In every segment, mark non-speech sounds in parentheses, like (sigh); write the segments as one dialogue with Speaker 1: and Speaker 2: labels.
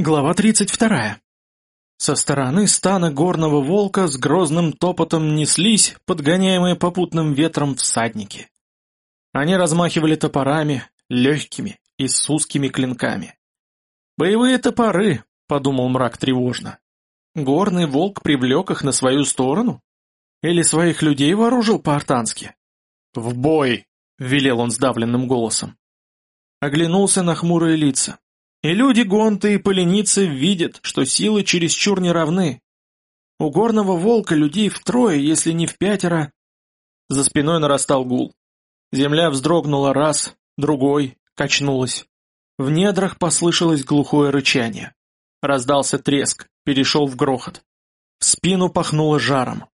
Speaker 1: Глава 32. Со стороны стана горного волка с грозным топотом неслись, подгоняемые попутным ветром всадники. Они размахивали топорами, легкими и с узкими клинками. «Боевые топоры», — подумал мрак тревожно. «Горный волк привлек их на свою сторону? Или своих людей вооружил по-артански?» «В бой!» — велел он сдавленным голосом. Оглянулся на хмурые лица. И люди гонты и поленицы видят, что силы чересчур не равны. У горного волка людей втрое, если не в пятеро. За спиной нарастал гул. Земля вздрогнула раз, другой, качнулась. В недрах послышалось глухое рычание. Раздался треск, перешел в грохот. В спину пахнуло жаром.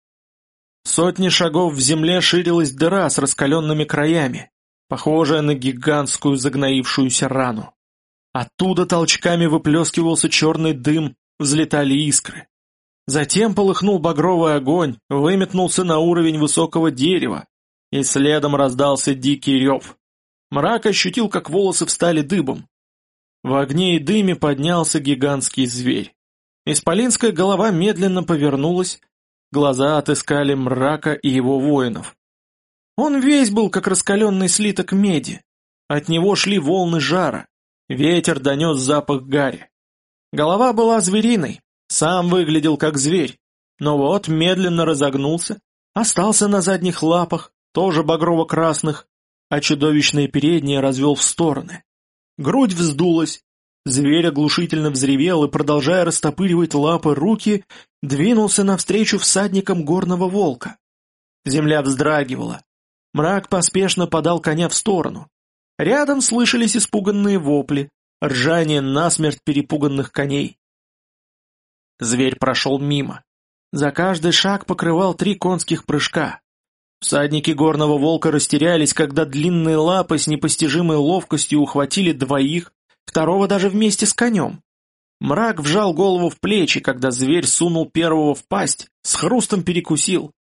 Speaker 1: Сотни шагов в земле ширилась дыра с раскаленными краями, похожая на гигантскую загноившуюся рану. Оттуда толчками выплескивался черный дым, взлетали искры. Затем полыхнул багровый огонь, выметнулся на уровень высокого дерева, и следом раздался дикий рев. Мрак ощутил, как волосы встали дыбом. В огне и дыме поднялся гигантский зверь. Исполинская голова медленно повернулась, глаза отыскали мрака и его воинов. Он весь был, как раскаленный слиток меди. От него шли волны жара. Ветер донес запах гари. Голова была звериной, сам выглядел как зверь, но вот медленно разогнулся, остался на задних лапах, тоже багрово-красных, а чудовищные передние развел в стороны. Грудь вздулась, зверь оглушительно взревел и, продолжая растопыривать лапы руки, двинулся навстречу всадникам горного волка. Земля вздрагивала. Мрак поспешно подал коня в сторону, Рядом слышались испуганные вопли, ржание насмерть перепуганных коней. Зверь прошел мимо. За каждый шаг покрывал три конских прыжка. Всадники горного волка растерялись, когда длинные лапы с непостижимой ловкостью ухватили двоих, второго даже вместе с конем. Мрак вжал голову в плечи, когда зверь сунул первого в пасть, с хрустом перекусил.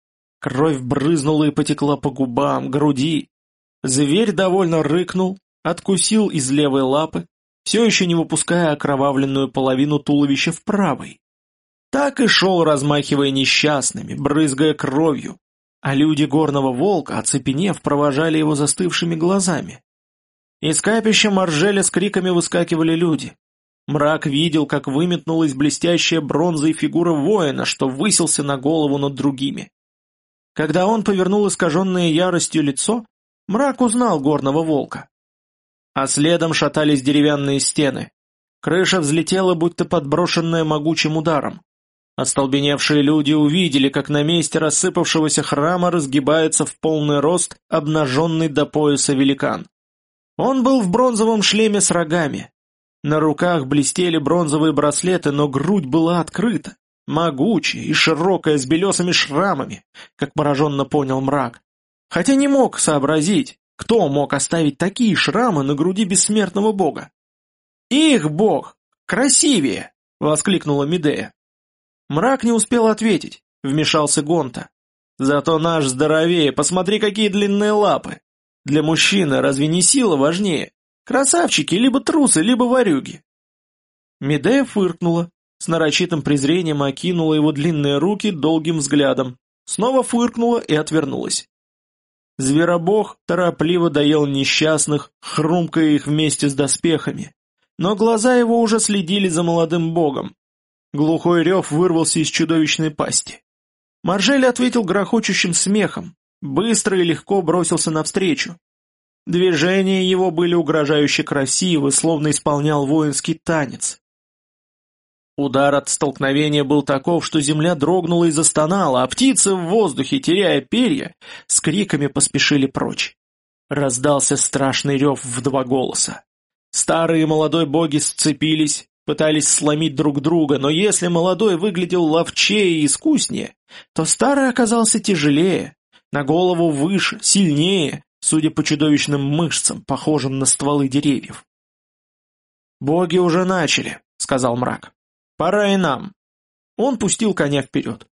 Speaker 1: Кровь брызнула и потекла по губам, груди. Зверь довольно рыкнул, откусил из левой лапы, все еще не выпуская окровавленную половину туловища в правой. Так и шел, размахивая несчастными, брызгая кровью, а люди горного волка, оцепенев, провожали его застывшими глазами. Из капища Маржеля с криками выскакивали люди. Мрак видел, как выметнулась блестящая бронзой фигура воина, что высился на голову над другими. Когда он повернул искаженное яростью лицо, Мрак узнал горного волка. А следом шатались деревянные стены. Крыша взлетела, будто подброшенная могучим ударом. Остолбеневшие люди увидели, как на месте рассыпавшегося храма разгибается в полный рост обнаженный до пояса великан. Он был в бронзовом шлеме с рогами. На руках блестели бронзовые браслеты, но грудь была открыта, могучая и широкая, с белесыми шрамами, как пораженно понял мрак. Хотя не мог сообразить, кто мог оставить такие шрамы на груди бессмертного бога. «Их бог! Красивее!» — воскликнула Медея. Мрак не успел ответить, вмешался Гонта. «Зато наш здоровее, посмотри, какие длинные лапы! Для мужчины разве не сила важнее? Красавчики, либо трусы, либо ворюги!» Медея фыркнула, с нарочитым презрением окинула его длинные руки долгим взглядом, снова фыркнула и отвернулась. Зверобог торопливо доел несчастных, хрумкая их вместе с доспехами. Но глаза его уже следили за молодым богом. Глухой рев вырвался из чудовищной пасти. Маржель ответил грохочущим смехом, быстро и легко бросился навстречу. Движения его были угрожающе красивы, словно исполнял воинский танец. Удар от столкновения был таков, что земля дрогнула и застонала, а птицы в воздухе, теряя перья, с криками поспешили прочь. Раздался страшный рев в два голоса. Старый и молодой боги сцепились, пытались сломить друг друга, но если молодой выглядел ловчее и искуснее, то старый оказался тяжелее, на голову выше, сильнее, судя по чудовищным мышцам, похожим на стволы деревьев. «Боги уже начали», — сказал мрак. Пора и нам. Он пустил коня вперед.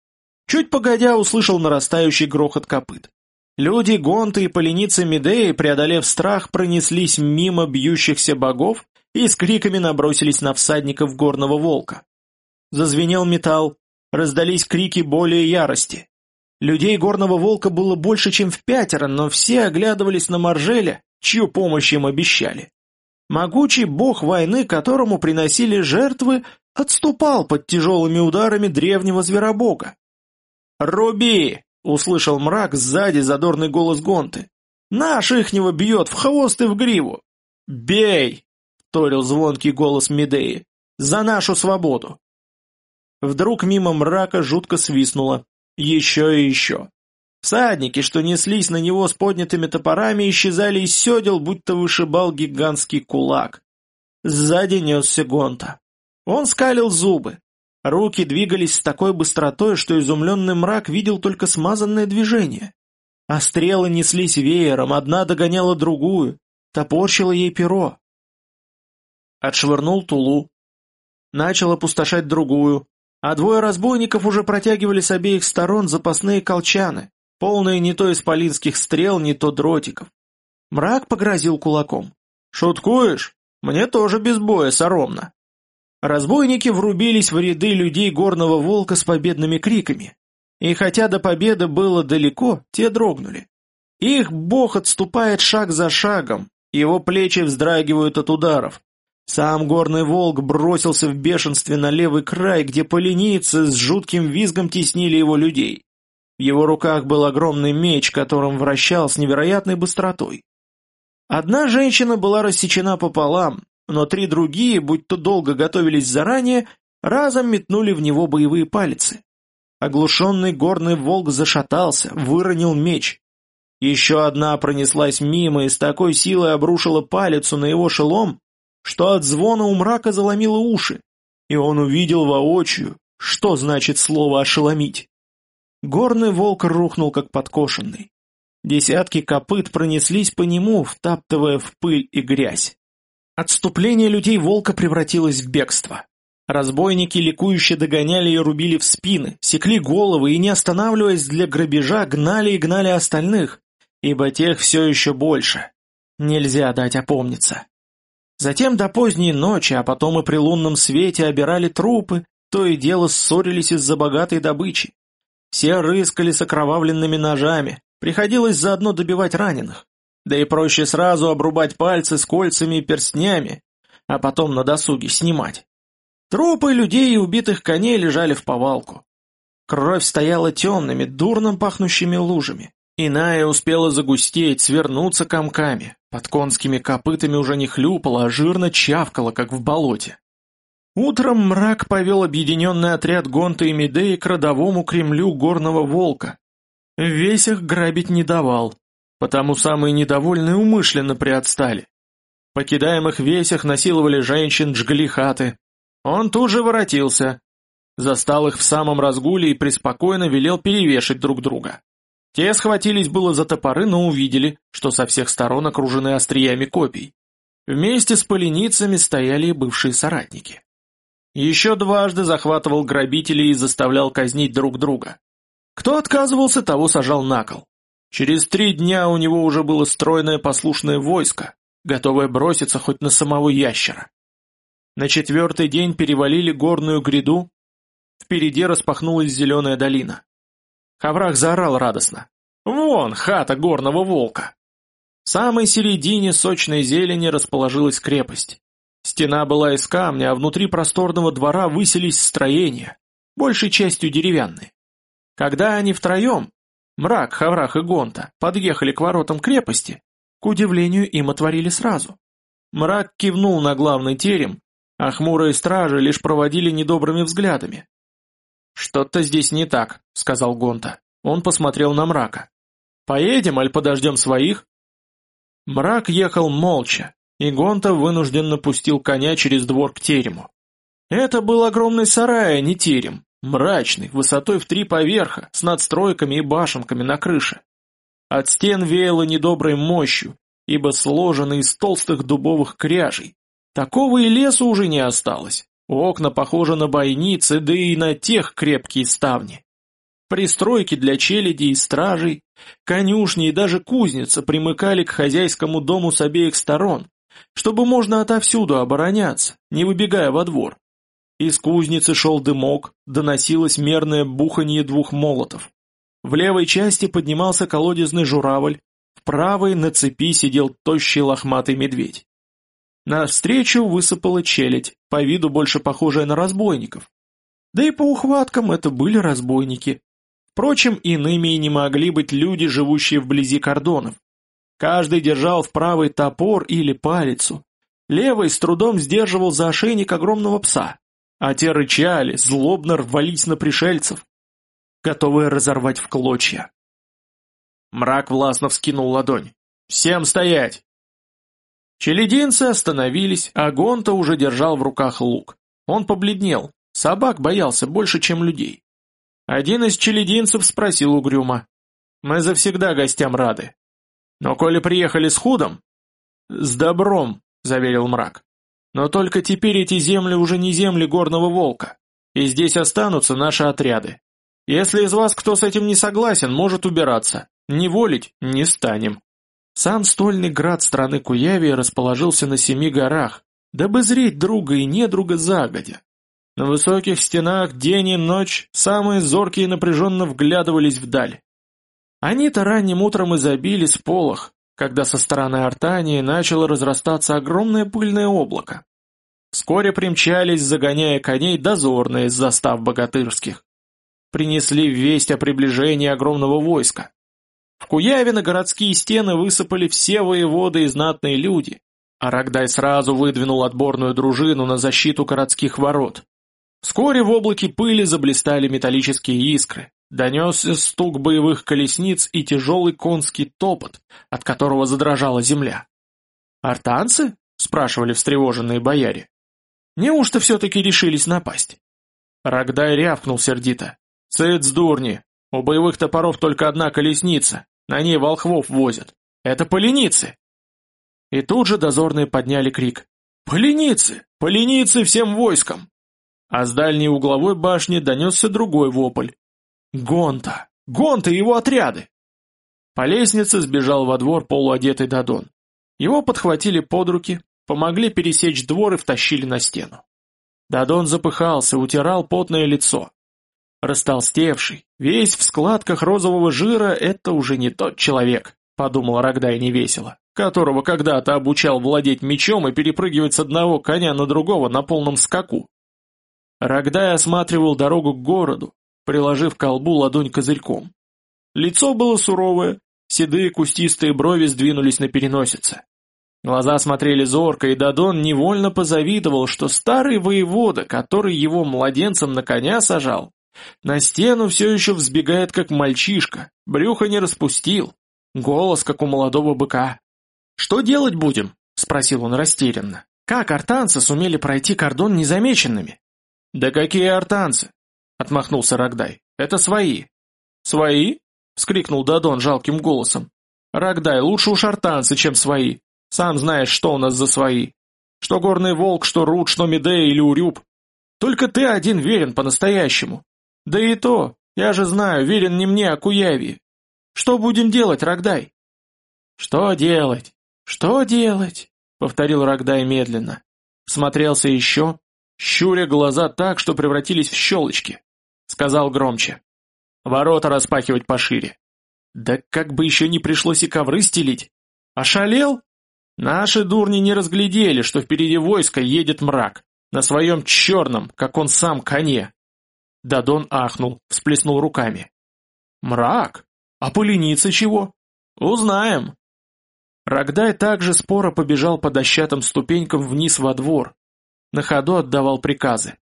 Speaker 1: Чуть погодя услышал нарастающий грохот копыт. Люди, гонты и поленицы Медеи, преодолев страх, пронеслись мимо бьющихся богов и с криками набросились на всадников горного волка. Зазвенел металл, раздались крики более ярости. Людей горного волка было больше, чем в пятеро, но все оглядывались на Маржеля, чью помощь им обещали. Могучий бог войны, которому приносили жертвы, отступал под тяжелыми ударами древнего зверобога. «Руби!» — услышал мрак сзади задорный голос Гонты. «Наш ихнего бьет в хвост и в гриву!» «Бей!» — вторил звонкий голос Медеи. «За нашу свободу!» Вдруг мимо мрака жутко свистнуло. Еще и еще. Всадники, что неслись на него с поднятыми топорами, исчезали из седел, будто вышибал гигантский кулак. Сзади несся Гонта. Он скалил зубы. Руки двигались с такой быстротой, что изумленный мрак видел только смазанное движение. А стрелы неслись веером, одна догоняла другую, топорщила ей перо. Отшвырнул тулу. Начал опустошать другую, а двое разбойников уже протягивали с обеих сторон запасные колчаны, полные не то исполинских стрел, не то дротиков. Мрак погрозил кулаком. «Шуткуешь? Мне тоже без боя соромно». Разбойники врубились в ряды людей горного волка с победными криками. И хотя до победы было далеко, те дрогнули. Их бог отступает шаг за шагом, его плечи вздрагивают от ударов. Сам горный волк бросился в бешенстве на левый край, где поленицы с жутким визгом теснили его людей. В его руках был огромный меч, которым вращал с невероятной быстротой. Одна женщина была рассечена пополам, но три другие, будь то долго готовились заранее, разом метнули в него боевые пальцы. Оглушенный горный волк зашатался, выронил меч. Еще одна пронеслась мимо и с такой силой обрушила палицу на его шелом, что от звона у мрака заломило уши, и он увидел воочию, что значит слово «ошеломить». Горный волк рухнул, как подкошенный. Десятки копыт пронеслись по нему, втаптывая в пыль и грязь. Отступление людей волка превратилось в бегство. Разбойники ликующе догоняли и рубили в спины, секли головы и, не останавливаясь для грабежа, гнали и гнали остальных, ибо тех все еще больше. Нельзя дать опомниться. Затем до поздней ночи, а потом и при лунном свете обирали трупы, то и дело ссорились из-за богатой добычи. Все рыскали с окровавленными ножами, приходилось заодно добивать раненых. Да и проще сразу обрубать пальцы с кольцами и перстнями, а потом на досуге снимать. Трупы людей и убитых коней лежали в повалку. Кровь стояла темными, дурно пахнущими лужами. Иная успела загустеть, свернуться комками. Под конскими копытами уже не хлюпала, а жирно чавкала, как в болоте. Утром мрак повел объединенный отряд Гонта и Медеи к родовому Кремлю Горного Волка. Весь их грабить не давал, потому самые недовольные умышленно приотстали. Покидаемых весях насиловали женщин, жгли хаты. Он тут же воротился. Застал их в самом разгуле и преспокойно велел перевешать друг друга. Те схватились было за топоры, но увидели, что со всех сторон окружены остриями копий. Вместе с поленицами стояли и бывшие соратники. Еще дважды захватывал грабителей и заставлял казнить друг друга. Кто отказывался, того сажал на кол. Через три дня у него уже было стройное послушное войско, готовое броситься хоть на самого ящера. На четвертый день перевалили горную гряду, впереди распахнулась зеленая долина. Хаврах заорал радостно. «Вон, хата горного волка!» В самой середине сочной зелени расположилась крепость. Стена была из камня, а внутри просторного двора высились строения, большей частью деревянные. Когда они втроем, Мрак, Хаврах и Гонта, подъехали к воротам крепости, к удивлению им отворили сразу. Мрак кивнул на главный терем, а хмурые стражи лишь проводили недобрыми взглядами. «Что-то здесь не так», — сказал Гонта. Он посмотрел на мрака. «Поедем, аль подождем своих?» Мрак ехал молча, и Гонта вынужденно пустил коня через двор к терему. Это был огромный сарай, а не терем, мрачный, высотой в три поверха, с надстройками и башенками на крыше. От стен веяло недоброй мощью, ибо сложены из толстых дубовых кряжей. Такого и лесу уже не осталось. Окна похожи на бойницы, да и на тех крепкие ставни. Пристройки для челяди и стражей, конюшни и даже кузница примыкали к хозяйскому дому с обеих сторон, чтобы можно отовсюду обороняться, не выбегая во двор. Из кузницы шел дымок, доносилось мерное буханье двух молотов. В левой части поднимался колодезный журавль, в правой на цепи сидел тощий лохматый медведь. Навстречу высыпала челядь, по виду больше похожая на разбойников. Да и по ухваткам это были разбойники. Впрочем, иными и не могли быть люди, живущие вблизи кордонов. Каждый держал в правой топор или палицу. Левый с трудом сдерживал за ошейник огромного пса, а те рычали, злобно рвались на пришельцев, готовые разорвать в клочья. Мрак властно вскинул ладонь. «Всем стоять!» Челединцы остановились, а Гонта уже держал в руках лук. Он побледнел, собак боялся больше, чем людей. Один из челединцев спросил угрюмо. «Мы завсегда гостям рады. Но коли приехали с худом...» «С добром», — заверил мрак. «Но только теперь эти земли уже не земли горного волка, и здесь останутся наши отряды. Если из вас кто с этим не согласен, может убираться. Не волить не станем». Сам стольный град страны Куявии расположился на семи горах, дабы зреть друга и недруга загодя. На высоких стенах день и ночь самые зоркие напряженно вглядывались вдаль. Они-то ранним утром и забили с полох, когда со стороны Артании начало разрастаться огромное пыльное облако. Вскоре примчались, загоняя коней, дозорные из застав богатырских. Принесли весть о приближении огромного войска. В Куяве на городские стены высыпали все воеводы и знатные люди, а Рогдай сразу выдвинул отборную дружину на защиту городских ворот. Вскоре в облаке пыли заблистали металлические искры, донесся стук боевых колесниц и тяжелый конский топот, от которого задрожала земля. «Артанцы?» — спрашивали встревоженные бояре. «Неужто все-таки решились напасть?» Рогдай рявкнул сердито. «Цыц, дурни! У боевых топоров только одна колесница, на ней волхвов возят. Это поленицы!» И тут же дозорные подняли крик. «Поленицы! Поленицы всем войском!» А с дальней угловой башни донесся другой вопль. «Гонта! Гонта и его отряды!» По лестнице сбежал во двор полуодетый Дадон. Его подхватили под руки, помогли пересечь двор и втащили на стену. Дадон запыхался, утирал потное лицо. Растолстевший, весь в складках розового жира, это уже не тот человек, подумал Рогдай невесело, которого когда-то обучал владеть мечом и перепрыгивать с одного коня на другого на полном скаку. Рогдай осматривал дорогу к городу, приложив к колбу ладонь козырьком. Лицо было суровое, седые кустистые брови сдвинулись на переносице. Глаза смотрели зорко, и Дадон невольно позавидовал, что старый воевода, который его младенцем на коня сажал, на стену все еще взбегает, как мальчишка, брюхо не распустил, голос, как у молодого быка. «Что делать будем?» — спросил он растерянно. «Как артанцы сумели пройти кордон незамеченными?» «Да какие артанцы?» — отмахнулся Рогдай. «Это свои». «Свои?» — вскрикнул Дадон жалким голосом. «Рогдай, лучше уж артанцы, чем свои. Сам знаешь, что у нас за свои. Что горный волк, что Рут, что Медея или Урюб. Только ты один верен по-настоящему. Да и то, я же знаю, верен не мне, а Куяви. Что будем делать, Рогдай? Что делать? Что делать? Повторил Рогдай медленно. Смотрелся еще, щуря глаза так, что превратились в щелочки. Сказал громче. Ворота распахивать пошире. Да как бы еще не пришлось и ковры стелить. Ошалел? Наши дурни не разглядели, что впереди войска едет мрак. На своем черном, как он сам, коне. Дадон ахнул, всплеснул руками. «Мрак? А поленица чего? Узнаем!» Рогдай также споро побежал по дощатым ступенькам вниз во двор. На ходу отдавал приказы.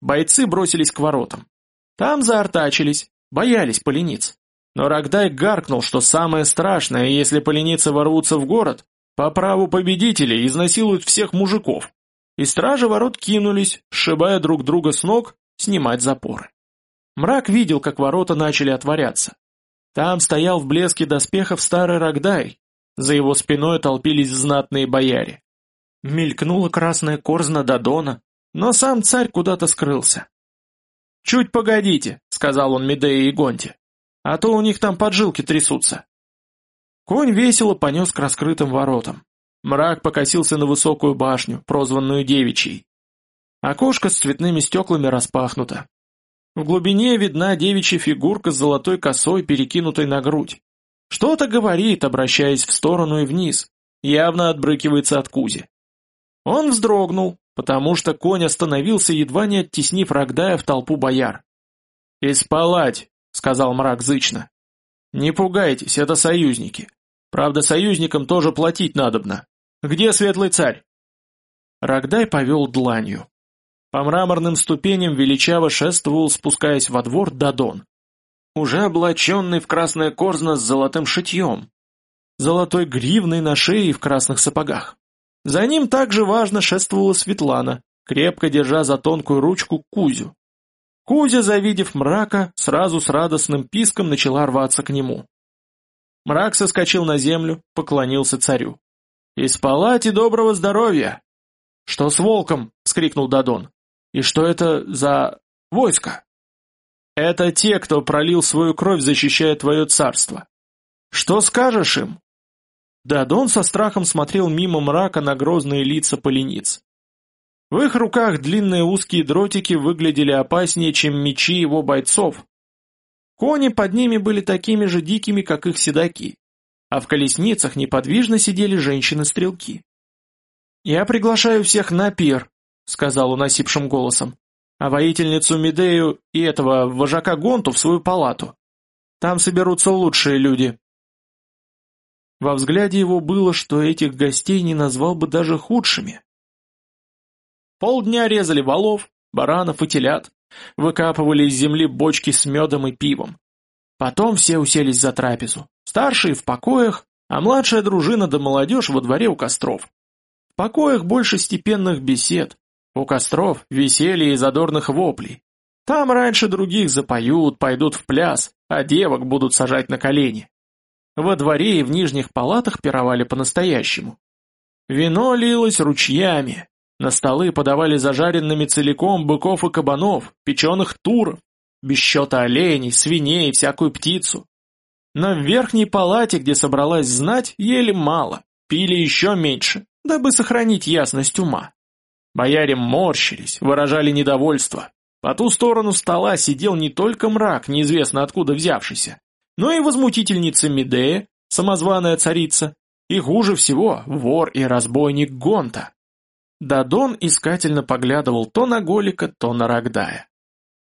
Speaker 1: Бойцы бросились к воротам. Там заортачились, боялись полениц. Но Рогдай гаркнул, что самое страшное, если поленицы ворвутся в город, по праву победителей изнасилуют всех мужиков. И стражи ворот кинулись, сшибая друг друга с ног снимать запоры. Мрак видел, как ворота начали отворяться. Там стоял в блеске доспехов старый Рогдай, за его спиной толпились знатные бояре. Мелькнула красная корзна Дадона, но сам царь куда-то скрылся. «Чуть погодите», — сказал он Медее и Гонте, — «а то у них там поджилки трясутся». Конь весело понес к раскрытым воротам. Мрак покосился на высокую башню, прозванную Девичьей. Окошко с цветными стеклами распахнуто. В глубине видна девичья фигурка с золотой косой, перекинутой на грудь. Что-то говорит, обращаясь в сторону и вниз, явно отбрыкивается от Кузи. Он вздрогнул, потому что конь остановился, едва не оттеснив Рогдая в толпу бояр. «Испалать!» — сказал мрак зычно. «Не пугайтесь, это союзники. Правда, союзникам тоже платить надобно. Где светлый царь?» Рогдай повел дланью. По мраморным ступеням величаво шествовал, спускаясь во двор, Дадон. Уже облаченный в красное корзно с золотым шитьем. Золотой гривной на шее и в красных сапогах. За ним также важно шествовала Светлана, крепко держа за тонкую ручку Кузю. Кузя, завидев мрака, сразу с радостным писком начала рваться к нему. Мрак соскочил на землю, поклонился царю. «Из палати доброго здоровья!» «Что с волком?» — скрикнул Дадон. «И что это за... войско?» «Это те, кто пролил свою кровь, защищая твое царство. Что скажешь им?» Дадон со страхом смотрел мимо мрака на грозные лица полениц. В их руках длинные узкие дротики выглядели опаснее, чем мечи его бойцов. Кони под ними были такими же дикими, как их седаки, а в колесницах неподвижно сидели женщины-стрелки. «Я приглашаю всех на пир», — сказал он осипшим голосом, «а воительницу Медею и этого вожака Гонту в свою палату. Там соберутся лучшие люди». Во взгляде его было, что этих гостей не назвал бы даже худшими. Полдня резали волов, баранов и телят, выкапывали из земли бочки с медом и пивом. Потом все уселись за трапезу, старшие в покоях, а младшая дружина да молодежь во дворе у костров. В покоях больше степенных бесед, у костров веселье и задорных воплей. Там раньше других запоют, пойдут в пляс, а девок будут сажать на колени. Во дворе и в нижних палатах пировали по-настоящему. Вино лилось ручьями, на столы подавали зажаренными целиком быков и кабанов, печеных туров, без счета оленей, свиней, всякую птицу. Но в верхней палате, где собралась знать, ели мало, пили еще меньше, дабы сохранить ясность ума. Бояре морщились, выражали недовольство. По ту сторону стола сидел не только мрак, неизвестно откуда взявшийся, но и возмутительница Медея, самозваная царица, и хуже всего вор и разбойник Гонта. Дадон искательно поглядывал то на Голика, то на Рогдая.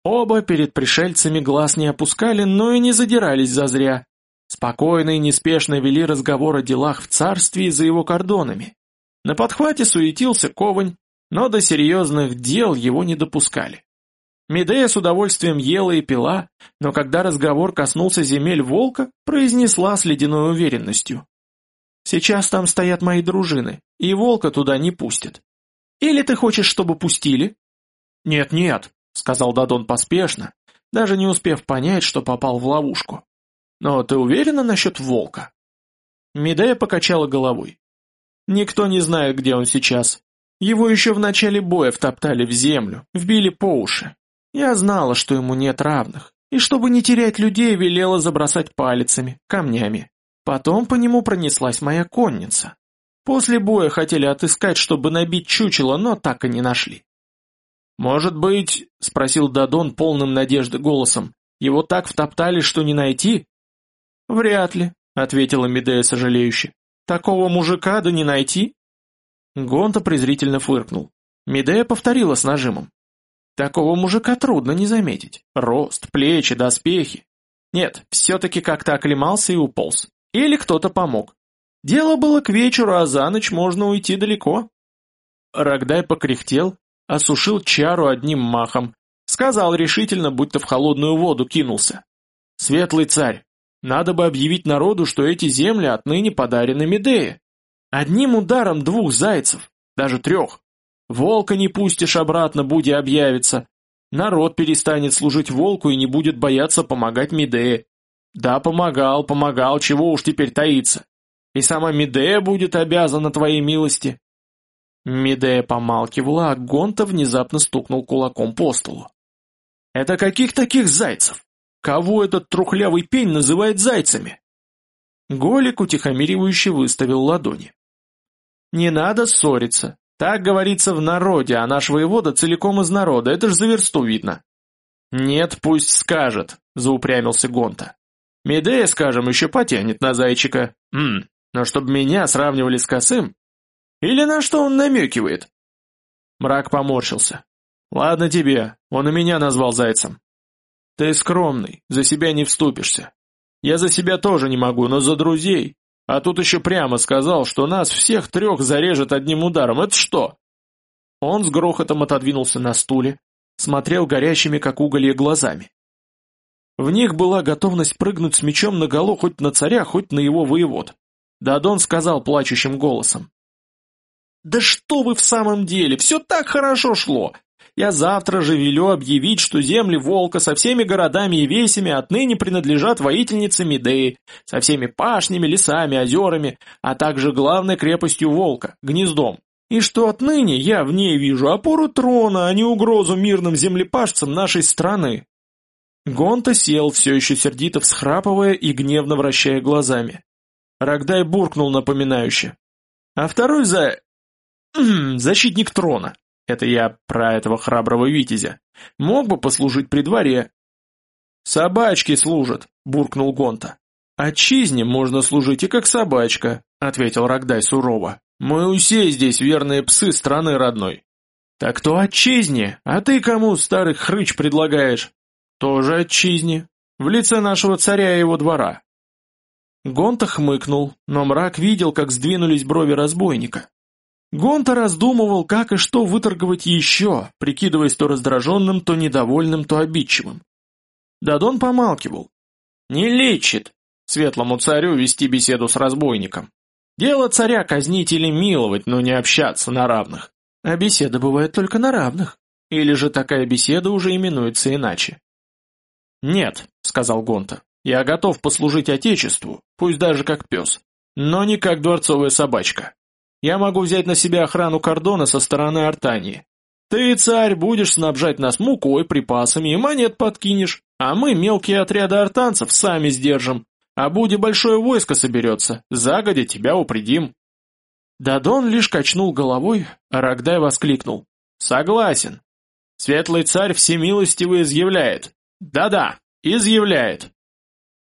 Speaker 1: Оба перед пришельцами глаз не опускали, но и не задирались зазря. Спокойно и неспешно вели разговор о делах в царстве и за его кордонами. На подхвате суетился Ковань, но до серьезных дел его не допускали. Медея с удовольствием ела и пила, но когда разговор коснулся земель волка, произнесла с ледяной уверенностью. «Сейчас там стоят мои дружины, и волка туда не пустят. Или ты хочешь, чтобы пустили?» «Нет-нет», — сказал Дадон поспешно, даже не успев понять, что попал в ловушку. «Но ты уверена насчет волка?» Медея покачала головой. «Никто не знает, где он сейчас. Его еще в начале боя втоптали в землю, вбили по уши, я знала, что ему нет равных, и чтобы не терять людей, велела забросать палицами, камнями. Потом по нему пронеслась моя конница. После боя хотели отыскать, чтобы набить чучело, но так и не нашли. «Может быть, — спросил Дадон полным надежды голосом, — его так втоптали, что не найти?» «Вряд ли», — ответила Медея сожалеюще. «Такого мужика да не найти?» Гонта презрительно фыркнул. Медея повторила с нажимом. Такого мужика трудно не заметить. Рост, плечи, доспехи. Нет, все-таки как-то оклемался и уполз. Или кто-то помог. Дело было к вечеру, а за ночь можно уйти далеко. Рогдай покряхтел, осушил чару одним махом. Сказал решительно, будто в холодную воду кинулся. «Светлый царь, надо бы объявить народу, что эти земли отныне подарены Медее. Одним ударом двух зайцев, даже трех. Волка не пустишь обратно, Буди объявится. Народ перестанет служить волку и не будет бояться помогать Медее. Да, помогал, помогал, чего уж теперь таиться. И сама Медея будет обязана твоей милости. Медея помалкивала, а Гонта внезапно стукнул кулаком по столу. «Это каких таких зайцев? Кого этот трухлявый пень называет зайцами?» Голик утихомиривающе выставил ладони. Не надо ссориться. Так говорится в народе, а наш воевода целиком из народа, это ж за версту видно. Нет, пусть скажет, заупрямился Гонта. Медея, скажем, еще потянет на зайчика. Ммм, но чтобы меня сравнивали с косым? Или на что он намекивает? Мрак поморщился. Ладно тебе, он и меня назвал зайцем. Ты скромный, за себя не вступишься. Я за себя тоже не могу, но за друзей. А тут еще прямо сказал, что нас всех трех зарежет одним ударом. Это что? Он с грохотом отодвинулся на стуле, смотрел горящими, как уголье, глазами. В них была готовность прыгнуть с мечом наголо хоть на царя, хоть на его воевод. Дадон сказал плачущим голосом. «Да что вы в самом деле, все так хорошо шло! Я завтра же велю объявить, что земли Волка со всеми городами и весями отныне принадлежат воительнице Медеи, со всеми пашнями, лесами, озерами, а также главной крепостью Волка, гнездом. И что отныне я в ней вижу опору трона, а не угрозу мирным землепашцам нашей страны. Гонта сел, все еще сердито всхрапывая и гневно вращая глазами. Рогдай буркнул напоминающе. А второй за... (clears throat) защитник трона. Это я про этого храброго витязя. Мог бы послужить при дворе. «Собачки служат», — буркнул Гонта. «Отчизне можно служить и как собачка», — ответил Рогдай сурово. «Мы усе здесь верные псы страны родной». «Так то отчизне, а ты кому, старый хрыч, предлагаешь?» «Тоже отчизне, в лице нашего царя и его двора». Гонта хмыкнул, но мрак видел, как сдвинулись брови разбойника. Гонта раздумывал, как и что выторговать еще, прикидываясь то раздраженным, то недовольным, то обидчивым. Дадон помалкивал. «Не лечит светлому царю вести беседу с разбойником. Дело царя казнить или миловать, но не общаться на равных. А беседа бывает только на равных. Или же такая беседа уже именуется иначе?» «Нет», — сказал Гонта, — «я готов послужить Отечеству, пусть даже как пес, но не как дворцовая собачка». Я могу взять на себя охрану кордона со стороны Артании. Ты, царь, будешь снабжать нас мукой, припасами и монет подкинешь, а мы мелкие отряды артанцев сами сдержим. А будет большое войско соберется, загодя тебя упредим». Дадон лишь качнул головой, а Рогдай воскликнул. «Согласен. Светлый царь всемилостивый изъявляет. Да-да, изъявляет.